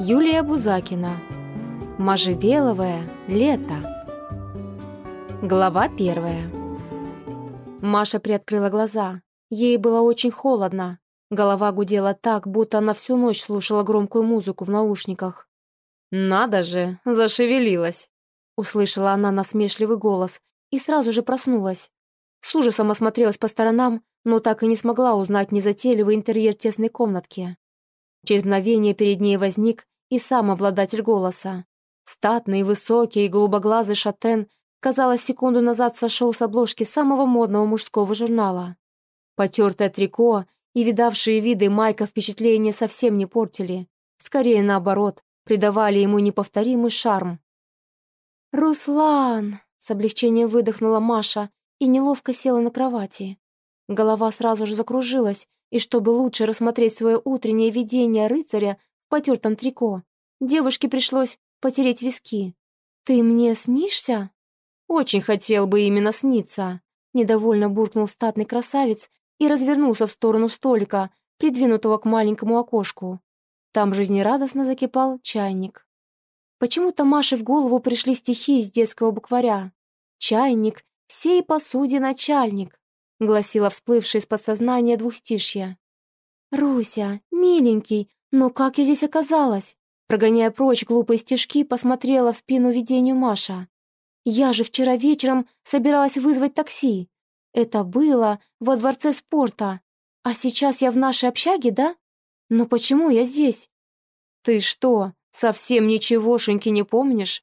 Юлия Бузакина. Можжевеловое лето. Глава первая. Маша приоткрыла глаза. Ей было очень холодно. Голова гудела так, будто она всю ночь слушала громкую музыку в наушниках. «Надо же, зашевелилась!» Услышала она насмешливый голос и сразу же проснулась. С ужасом осмотрелась по сторонам, но так и не смогла узнать незатейливый интерьер тесной комнатки. Через мгновение перед ней возник и сам обладатель голоса. Статный, высокий и голубоглазый шатен, казалось, секунду назад сошел с обложки самого модного мужского журнала. Потертое трико и видавшие виды майка впечатление совсем не портили. Скорее наоборот, придавали ему неповторимый шарм. «Руслан!» — с облегчением выдохнула Маша и неловко села на кровати. Голова сразу же закружилась, и чтобы лучше рассмотреть свое утреннее видение рыцаря в потертом трико, девушке пришлось потереть виски. «Ты мне снишься?» «Очень хотел бы именно сниться», — недовольно буркнул статный красавец и развернулся в сторону столика, придвинутого к маленькому окошку. Там жизнерадостно закипал чайник. Почему-то Маше в голову пришли стихи из детского букваря. «Чайник, всей посуде начальник», — гласила всплывшая из подсознания двустишья. «Руся, миленький, но как я здесь оказалась?» Прогоняя прочь глупые стишки, посмотрела в спину видению Маша. «Я же вчера вечером собиралась вызвать такси. Это было во дворце спорта. А сейчас я в нашей общаге, да? Но почему я здесь?» «Ты что, совсем ничегошеньки не помнишь?»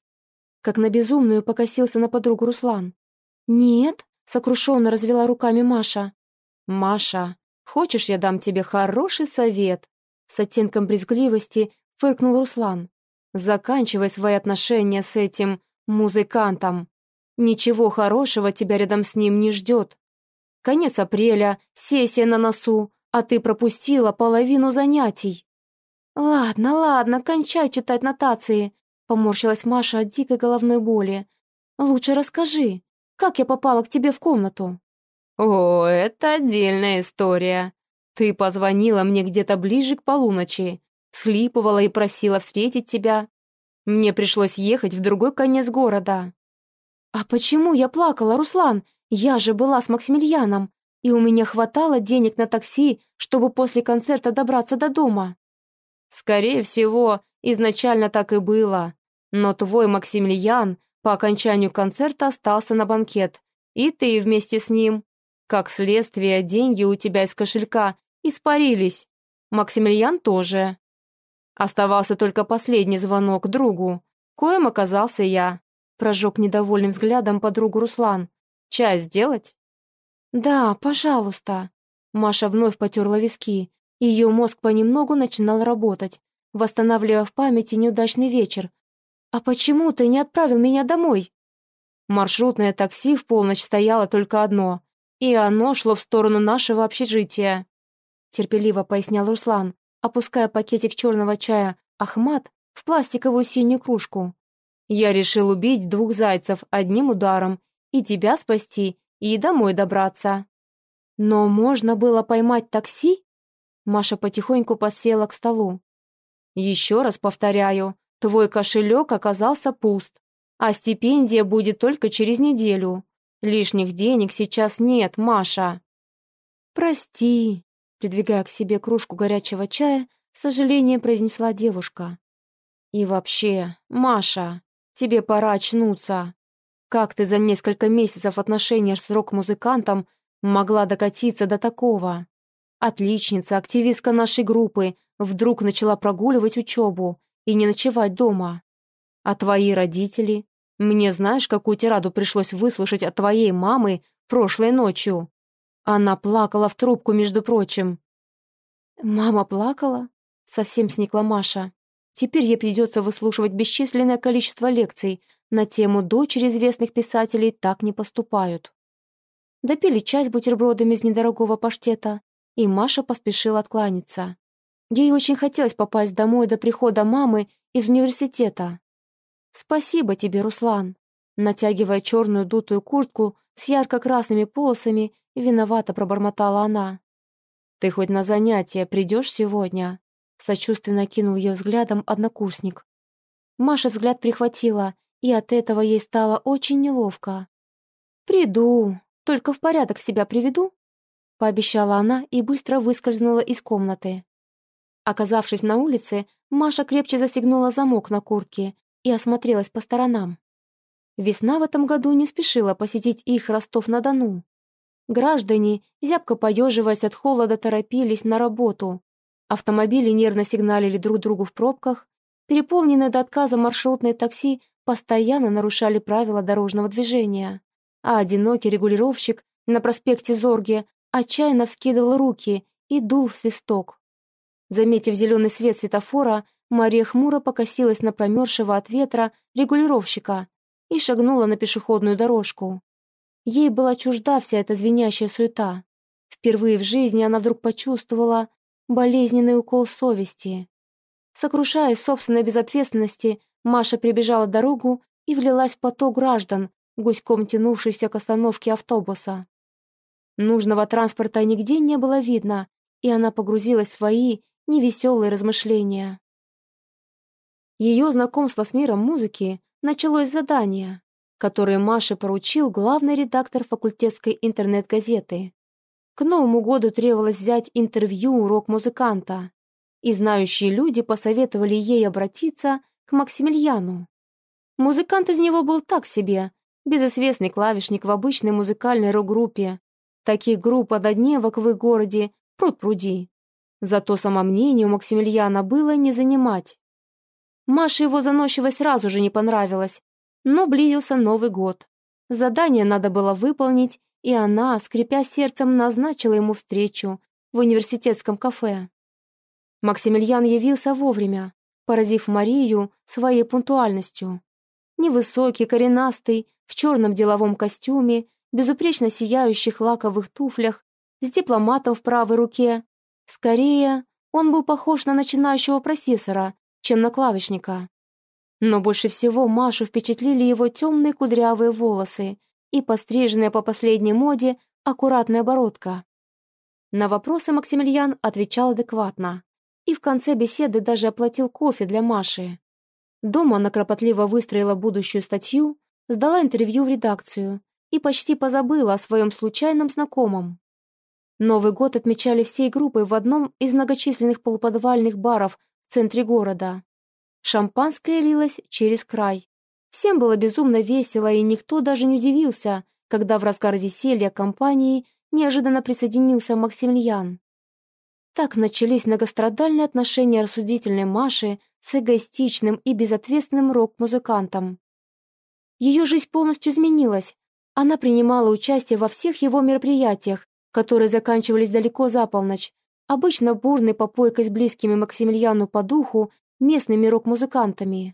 Как на безумную покосился на подругу Руслан. «Нет», — сокрушенно развела руками Маша. «Маша, хочешь, я дам тебе хороший совет?» С оттенком брезгливости фыркнул Руслан. «Заканчивай свои отношения с этим музыкантом. Ничего хорошего тебя рядом с ним не ждет. Конец апреля, сессия на носу, а ты пропустила половину занятий». «Ладно, ладно, кончай читать нотации», — поморщилась Маша от дикой головной боли. «Лучше расскажи, как я попала к тебе в комнату?» «О, это отдельная история. Ты позвонила мне где-то ближе к полуночи схлипывала и просила встретить тебя. Мне пришлось ехать в другой конец города». «А почему я плакала, Руслан? Я же была с Максимилианом, и у меня хватало денег на такси, чтобы после концерта добраться до дома». «Скорее всего, изначально так и было. Но твой Максимилиан по окончанию концерта остался на банкет, и ты вместе с ним. Как следствие, деньги у тебя из кошелька испарились. Максимилиан тоже. Оставался только последний звонок другу, коим оказался я. Прожег недовольным взглядом подругу Руслан. «Чай сделать?» «Да, пожалуйста». Маша вновь потерла виски. Ее мозг понемногу начинал работать, восстанавливая в памяти неудачный вечер. «А почему ты не отправил меня домой?» Маршрутное такси в полночь стояло только одно, и оно шло в сторону нашего общежития. Терпеливо пояснял Руслан, опуская пакетик черного чая «Ахмат» в пластиковую синюю кружку. «Я решил убить двух зайцев одним ударом, и тебя спасти, и домой добраться». «Но можно было поймать такси?» Маша потихоньку подсела к столу. «Еще раз повторяю, твой кошелек оказался пуст, а стипендия будет только через неделю. Лишних денег сейчас нет, Маша». «Прости», Придвигая к себе кружку горячего чая, с сожалением произнесла девушка. «И вообще, Маша, тебе пора очнуться. Как ты за несколько месяцев отношений с рок-музыкантом могла докатиться до такого? Отличница, активистка нашей группы, вдруг начала прогуливать учебу и не ночевать дома. А твои родители? Мне знаешь, какую тираду пришлось выслушать от твоей мамы прошлой ночью? Она плакала в трубку, между прочим. «Мама плакала?» Совсем сникла Маша. Теперь ей придется выслушивать бесчисленное количество лекций на тему «Дочери известных писателей так не поступают». Допили чай с бутербродами из недорогого паштета, и Маша поспешила откланяться. Ей очень хотелось попасть домой до прихода мамы из университета. «Спасибо тебе, Руслан», натягивая черную дутую куртку с ярко-красными полосами Виновато пробормотала она. «Ты хоть на занятия придешь сегодня?» Сочувственно кинул ее взглядом однокурсник. Маша взгляд прихватила, и от этого ей стало очень неловко. «Приду, только в порядок себя приведу», — пообещала она и быстро выскользнула из комнаты. Оказавшись на улице, Маша крепче застегнула замок на куртке и осмотрелась по сторонам. Весна в этом году не спешила посетить их Ростов-на-Дону. Граждане, зябко поеживаясь от холода, торопились на работу. Автомобили нервно сигналили друг другу в пробках, переполненные до отказа маршрутные такси постоянно нарушали правила дорожного движения, а одинокий регулировщик на проспекте Зорге отчаянно вскидывал руки и дул в свисток. Заметив зеленый свет светофора, Мария хмуро покосилась на промерзшего от ветра регулировщика и шагнула на пешеходную дорожку. Ей была чужда вся эта звенящая суета. Впервые в жизни она вдруг почувствовала болезненный укол совести. Сокрушаясь собственной безответственности, Маша прибежала дорогу и влилась в поток граждан, гуськом тянувшийся к остановке автобуса. Нужного транспорта нигде не было видно, и она погрузилась в свои невеселые размышления. Ее знакомство с миром музыки началось с задания, которое Маше поручил главный редактор факультетской интернет-газеты. К Новому году требовалось взять интервью у рок-музыканта, и знающие люди посоветовали ей обратиться к Максимилиану. Музыкант из него был так себе, безызвестный клавишник в обычной музыкальной рок-группе. Таких групп однодневок в их городе пруд-пруди. Зато самомнение у Максимилиана было не занимать. Маше его заносчивость сразу же не понравилась, но близился Новый год. Задание надо было выполнить, и она, скрипя сердцем, назначила ему встречу в университетском кафе. Максимилиан явился вовремя, поразив Марию своей пунктуальностью. Невысокий, коренастый, в черном деловом костюме, безупречно сияющих лаковых туфлях, с дипломатом в правой руке. Скорее, он был похож на начинающего профессора, чем на клавишника. Но больше всего Машу впечатлили его темные кудрявые волосы и постриженная по последней моде аккуратная оборотка. На вопросы Максимилиан отвечал адекватно и в конце беседы даже оплатил кофе для Маши. Дома она кропотливо выстроила будущую статью, сдала интервью в редакцию и почти позабыла о своем случайном знакомом. Новый год отмечали всей группой в одном из многочисленных полуподвальных баров в центре города. Шампанское лилось через край. Всем было безумно весело, и никто даже не удивился, когда в разгар веселья компании неожиданно присоединился Максимилиан. Так начались многострадальные отношения рассудительной Маши с эгоистичным и безответственным рок-музыкантом. Ее жизнь полностью изменилась. Она принимала участие во всех его мероприятиях, которые заканчивались далеко за полночь, обычно бурной попойкой с близкими Максимилиану по духу местными рок-музыкантами.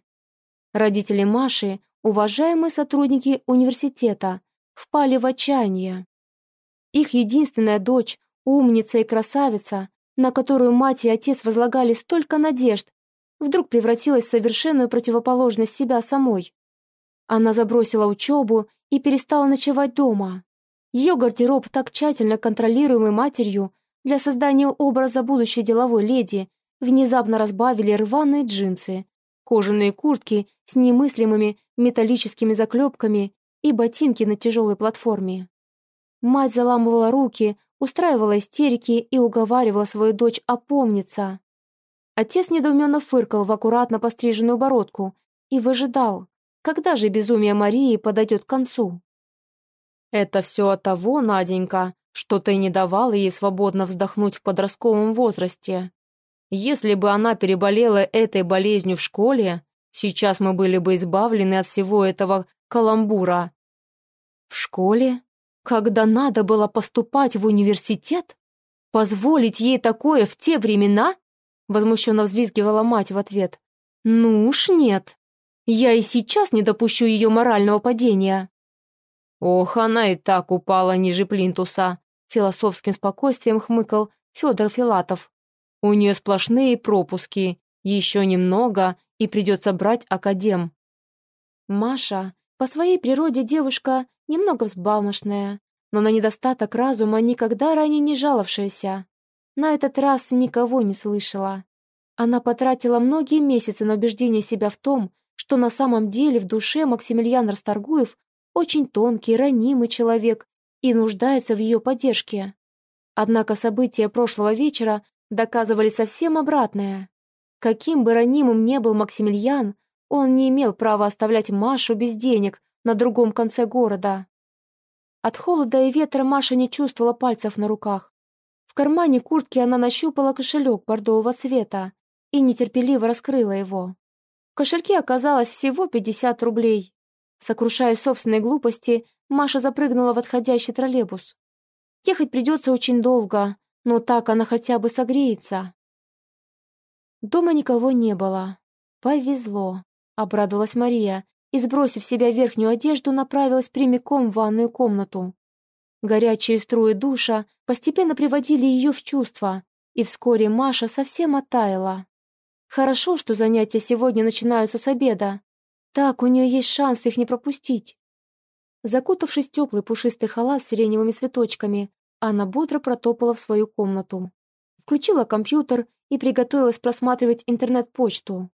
Родители Маши, уважаемые сотрудники университета, впали в отчаяние. Их единственная дочь, умница и красавица, на которую мать и отец возлагали столько надежд, вдруг превратилась в совершенную противоположность себя самой. Она забросила учебу и перестала ночевать дома. Ее гардероб, так тщательно контролируемый матерью, для создания образа будущей деловой леди внезапно разбавили рваные джинсы, кожаные куртки с немыслимыми металлическими заклепками и ботинки на тяжелой платформе. Мать заламывала руки, устраивала истерики и уговаривала свою дочь опомниться. Отец недоуменно фыркал в аккуратно постриженную бородку и выжидал, когда же безумие Марии подойдет к концу. «Это все от того, Наденька, что ты не давала ей свободно вздохнуть в подростковом возрасте. Если бы она переболела этой болезнью в школе, сейчас мы были бы избавлены от всего этого каламбура. В школе? Когда надо было поступать в университет? Позволить ей такое в те времена? Возмущенно взвизгивала мать в ответ. Ну уж нет. Я и сейчас не допущу ее морального падения. Ох, она и так упала ниже плинтуса, философским спокойствием хмыкал Федор Филатов. У нее сплошные пропуски, еще немного, и придется брать академ. Маша, по своей природе девушка немного взбалмошная, но на недостаток разума никогда ранее не жаловавшаяся. На этот раз никого не слышала. Она потратила многие месяцы на убеждение себя в том, что на самом деле в душе Максимилиан Расторгуев очень тонкий, ранимый человек и нуждается в ее поддержке. Однако события прошлого вечера доказывали совсем обратное. Каким бы ранимым ни был Максимилиан, он не имел права оставлять Машу без денег на другом конце города. От холода и ветра Маша не чувствовала пальцев на руках. В кармане куртки она нащупала кошелек бордового цвета и нетерпеливо раскрыла его. В кошельке оказалось всего 50 рублей. Сокрушаясь собственной глупости, Маша запрыгнула в отходящий троллейбус. Ехать придется очень долго, но так она хотя бы согреется. Дома никого не было. Повезло, обрадовалась Мария и, сбросив себя верхнюю одежду, направилась прямиком в ванную комнату. Горячие струи душа постепенно приводили ее в чувство, и вскоре Маша совсем оттаяла. Хорошо, что занятия сегодня начинаются с обеда. Так у нее есть шанс их не пропустить. Закутавшись в теплый пушистый халат с сиреневыми цветочками, Анна бодро протопала в свою комнату. Включила компьютер и приготовилась просматривать интернет-почту.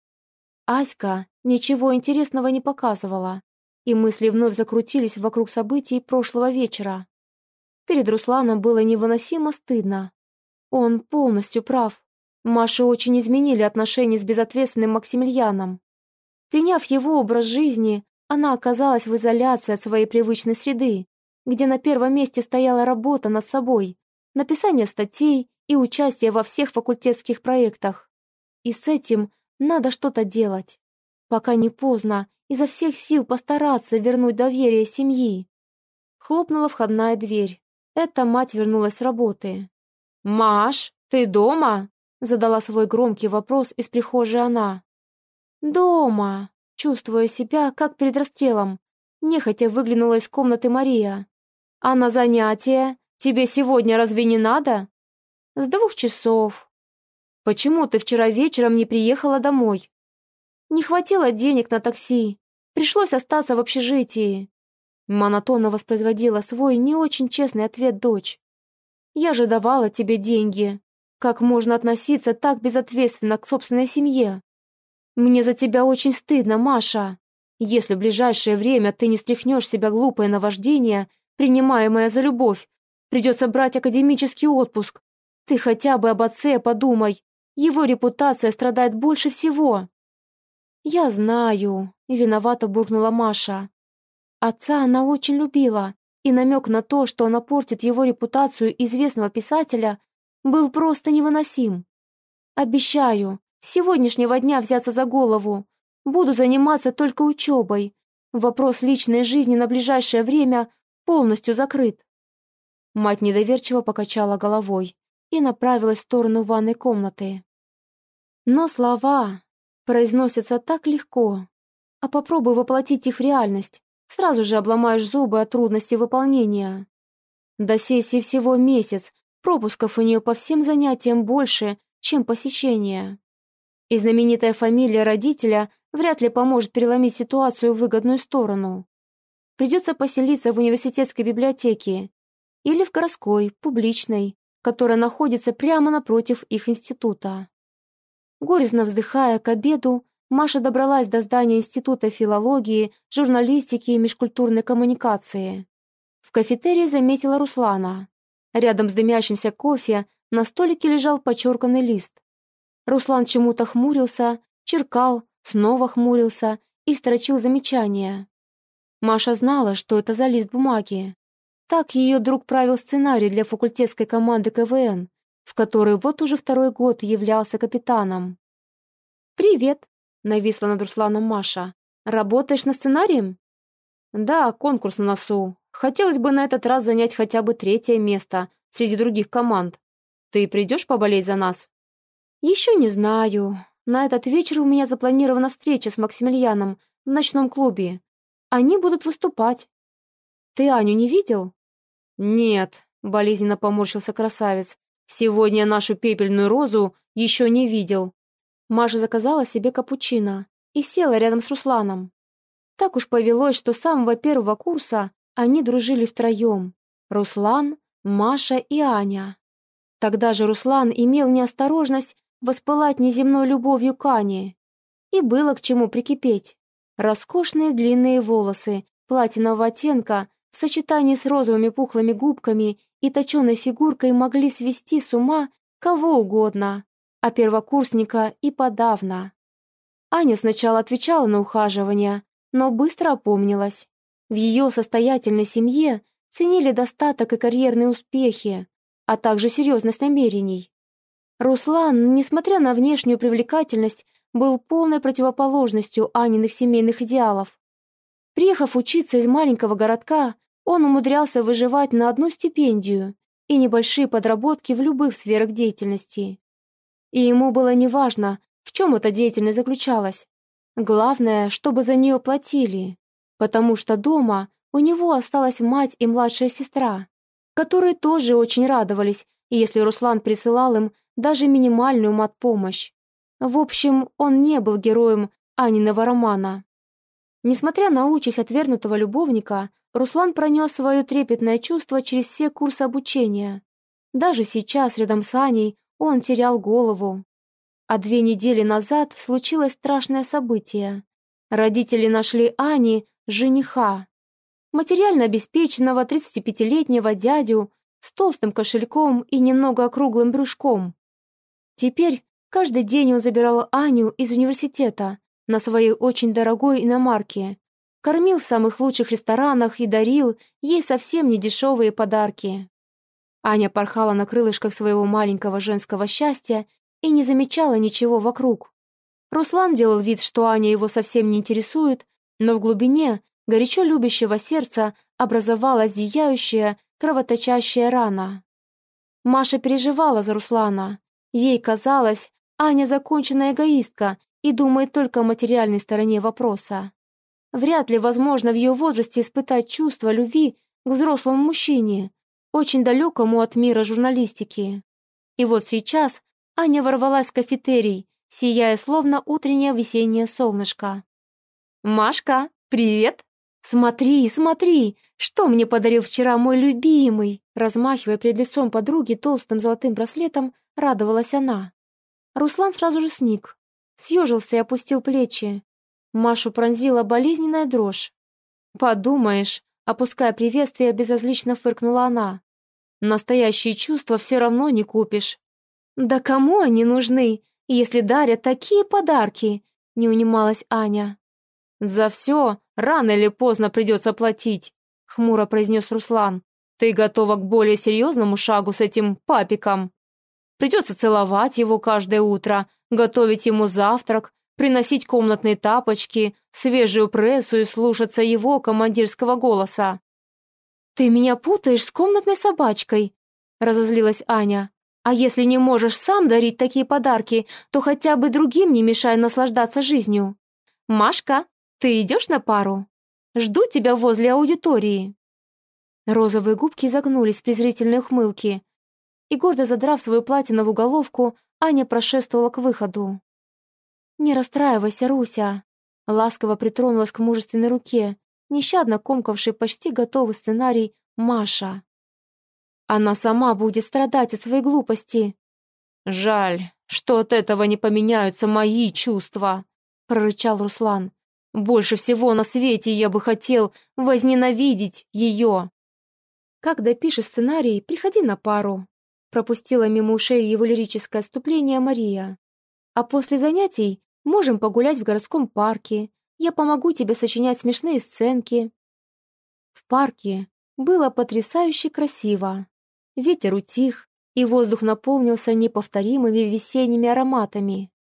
Аська ничего интересного не показывала, и мысли вновь закрутились вокруг событий прошлого вечера. Перед Русланом было невыносимо стыдно. Он полностью прав. Маше очень изменили отношения с безответственным Максимилианом. Приняв его образ жизни, она оказалась в изоляции от своей привычной среды, где на первом месте стояла работа над собой, написание статей и участие во всех факультетских проектах. И с этим надо что-то делать. Пока не поздно, изо всех сил постараться вернуть доверие семьи. Хлопнула входная дверь. Эта мать вернулась с работы. «Маш, ты дома?» Задала свой громкий вопрос из прихожей она. «Дома!» Чувствуя себя, как перед расстрелом, нехотя выглянула из комнаты Мария. «А на занятия? Тебе сегодня разве не надо?» «С двух часов». «Почему ты вчера вечером не приехала домой?» «Не хватило денег на такси. Пришлось остаться в общежитии». Монотонно воспроизводила свой не очень честный ответ дочь. «Я же давала тебе деньги. Как можно относиться так безответственно к собственной семье? Мне за тебя очень стыдно, Маша. Если в ближайшее время ты не стряхнешь себя глупое наваждение, принимаемое за любовь, придется брать академический отпуск. Ты хотя бы об отце подумай. Его репутация страдает больше всего». «Я знаю», — виновато буркнула Маша. Отца она очень любила, и намек на то, что она портит его репутацию известного писателя, был просто невыносим. Обещаю, сегодняшнего дня взяться за голову. Буду заниматься только учебой. Вопрос личной жизни на ближайшее время полностью закрыт. Мать недоверчиво покачала головой и направилась в сторону ванной комнаты. Но слова произносятся так легко. А попробуй воплотить их в реальность. Сразу же обломаешь зубы от трудности выполнения. До сессии всего месяц, пропусков у нее по всем занятиям больше, чем посещения. И знаменитая фамилия родителя вряд ли поможет переломить ситуацию в выгодную сторону. Придется поселиться в университетской библиотеке или в городской, публичной, которая находится прямо напротив их института. Горестно вздыхая к обеду, Маша добралась до здания Института филологии, журналистики и межкультурной коммуникации. В кафетерии заметила Руслана. Рядом с дымящимся кофе на столике лежал почерканный лист. Руслан чему-то хмурился, черкал, снова хмурился и строчил замечания. Маша знала, что это за лист бумаги. Так ее друг правил сценарий для факультетской команды КВН, в которой вот уже второй год являлся капитаном. «Привет!» — нависла над Русланом Маша. «Работаешь над сценарием?» «Да, конкурс на носу. Хотелось бы на этот раз занять хотя бы третье место среди других команд. Ты придешь поболеть за нас?» «Еще не знаю. На этот вечер у меня запланирована встреча с Максимилианом в ночном клубе. Они будут выступать. Ты Аню не видел?» «Нет», — болезненно поморщился красавец. «Сегодня нашу пепельную розу еще не видел». Маша заказала себе капучино и села рядом с Русланом. Так уж повелось, что с самого первого курса они дружили втроем. Руслан, Маша и Аня. Тогда же Руслан имел неосторожность воспылать неземной любовью к. И было к чему прикипеть. Роскошные длинные волосы, платинового оттенка, в сочетании с розовыми пухлыми губками и точеной фигуркой могли свести с ума кого угодно, а первокурсника и подавно. Аня сначала отвечала на ухаживание, но быстро опомнилась. В ее состоятельной семье ценили достаток и карьерные успехи, а также серьезность намерений. Руслан, несмотря на внешнюю привлекательность, был полной противоположностью Аниных семейных идеалов. Приехав учиться из маленького городка, он умудрялся выживать на одну стипендию и небольшие подработки в любых сферах деятельности. И ему было неважно, в чем эта деятельность заключалась. Главное, чтобы за нее платили, потому что дома у него осталась мать и младшая сестра, которые тоже очень радовались, если Руслан присылал им даже минимальную мат-помощь. В общем, он не был героем Аниного романа. Несмотря на участь отвергнутого любовника, Руслан пронес свое трепетное чувство через все курсы обучения. Даже сейчас, рядом с Аней, он терял голову. А две недели назад случилось страшное событие. Родители нашли Ани жениха. Материально обеспеченного 35-летнего дядю с толстым кошельком и немного округлым брюшком. Теперь каждый день он забирал Аню из университета на своей очень дорогой иномарке кормил в самых лучших ресторанах и дарил ей совсем не дешевые подарки. Аня порхала на крылышках своего маленького женского счастья и не замечала ничего вокруг. Руслан делал вид, что Аня его совсем не интересует, но в глубине горячо любящего сердца образовалась зияющая, кровоточащая рана. Маша переживала за Руслана. Ей казалось, Аня законченная эгоистка и думает только о материальной стороне вопроса. Вряд ли возможно в ее возрасте испытать чувство любви к взрослому мужчине, очень далекому от мира журналистики. И вот сейчас Аня ворвалась в кафетерий, сияя словно утреннее весеннее солнышко. «Машка, привет!» «Смотри, смотри, что мне подарил вчера мой любимый!» Размахивая перед лицом подруги толстым золотым браслетом, радовалась она. Руслан сразу же сник, съежился и опустил плечи. Машу пронзила болезненная дрожь. «Подумаешь», опуская приветствие, безразлично фыркнула она. «Настоящие чувства все равно не купишь». «Да кому они нужны, если дарят такие подарки?» не унималась Аня. «За все рано или поздно придется платить», хмуро произнес Руслан. «Ты готова к более серьезному шагу с этим папиком. Придется целовать его каждое утро, готовить ему завтрак, приносить комнатные тапочки, свежую прессу и слушаться его командирского голоса. «Ты меня путаешь с комнатной собачкой», — разозлилась Аня. «А если не можешь сам дарить такие подарки, то хотя бы другим не мешай наслаждаться жизнью. Машка, ты идешь на пару? Жду тебя возле аудитории». Розовые губки загнулись в презрительной ухмылке, и, гордо задрав свою платиновую головку, Аня прошествовала к выходу. «Не расстраивайся, Руся!» Ласково притронулась к мужественной руке, нещадно комкавшей почти готовый сценарий Маша. «Она сама будет страдать от своей глупости!» «Жаль, что от этого не поменяются мои чувства!» прорычал Руслан. «Больше всего на свете я бы хотел возненавидеть ее!» «Как допишешь сценарий, приходи на пару», пропустила мимо ушей его лирическое отступление Мария. «А после занятий Можем погулять в городском парке. Я помогу тебе сочинять смешные сценки». В парке было потрясающе красиво. Ветер утих, и воздух наполнился неповторимыми весенними ароматами.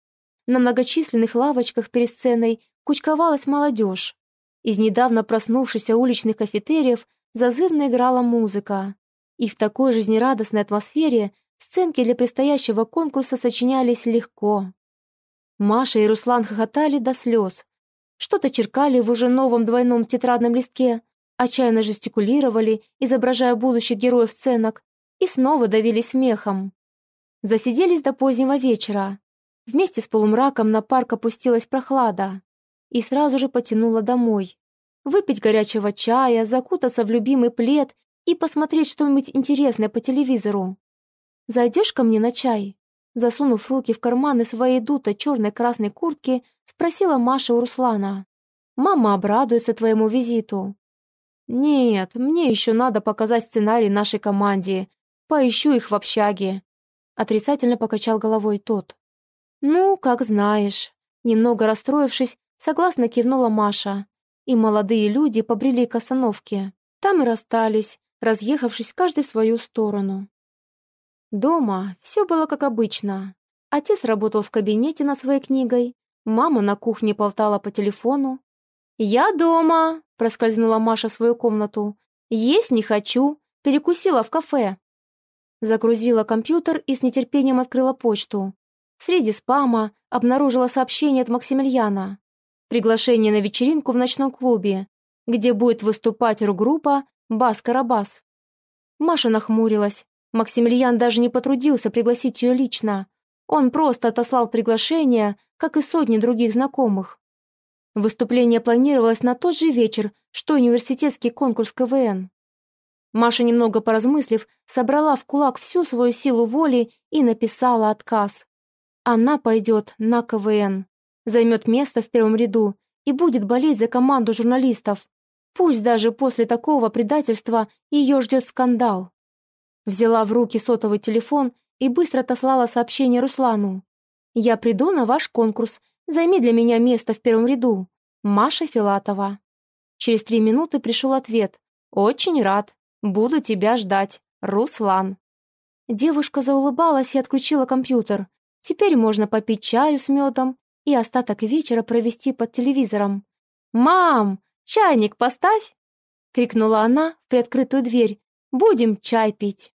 На многочисленных лавочках перед сценой кучковалась молодежь. Из недавно проснувшихся уличных кафетериев зазывно играла музыка. И в такой жизнерадостной атмосфере сценки для предстоящего конкурса сочинялись легко. Маша и Руслан хохотали до слез. Что-то черкали в уже новом двойном тетрадном листке, отчаянно жестикулировали, изображая будущих героев сценок, и снова давились смехом. Засиделись до позднего вечера. Вместе с полумраком на парк опустилась прохлада. И сразу же потянула домой. Выпить горячего чая, закутаться в любимый плед и посмотреть что-нибудь интересное по телевизору. «Зайдешь ко мне на чай?» Засунув руки в карманы своей дутой черной-красной куртки, спросила Маша у Руслана. «Мама обрадуется твоему визиту». «Нет, мне еще надо показать сценарий нашей команде. Поищу их в общаге», — отрицательно покачал головой тот. «Ну, как знаешь». Немного расстроившись, согласно кивнула Маша, и молодые люди побрели к остановке. Там и расстались, разъехавшись каждый в свою сторону. Дома все было как обычно. Отец работал в кабинете над своей книгой, мама на кухне болтала по телефону. «Я дома!» – проскользнула Маша в свою комнату. «Есть не хочу, перекусила в кафе». Загрузила компьютер и с нетерпением открыла почту. Среди спама обнаружила сообщение от Максимилиана. Приглашение на вечеринку в ночном клубе, где будет выступать рок-группа «Бас-Карабас». Маша нахмурилась. Максимилиан даже не потрудился пригласить ее лично. Он просто отослал приглашение, как и сотни других знакомых. Выступление планировалось на тот же вечер, что университетский конкурс КВН. Маша, немного поразмыслив, собрала в кулак всю свою силу воли и написала отказ. Она пойдет на КВН, займет место в первом ряду и будет болеть за команду журналистов. Пусть даже после такого предательства ее ждет скандал. Взяла в руки сотовый телефон и быстро отослала сообщение Руслану. «Я приду на ваш конкурс. Займи для меня место в первом ряду. Маша Филатова». Через три минуты пришел ответ. «Очень рад. Буду тебя ждать. Руслан». Девушка заулыбалась и отключила компьютер. Теперь можно попить чаю с медом и остаток вечера провести под телевизором. «Мам, чайник поставь!» — крикнула она в приоткрытую дверь. «Будем чай пить!»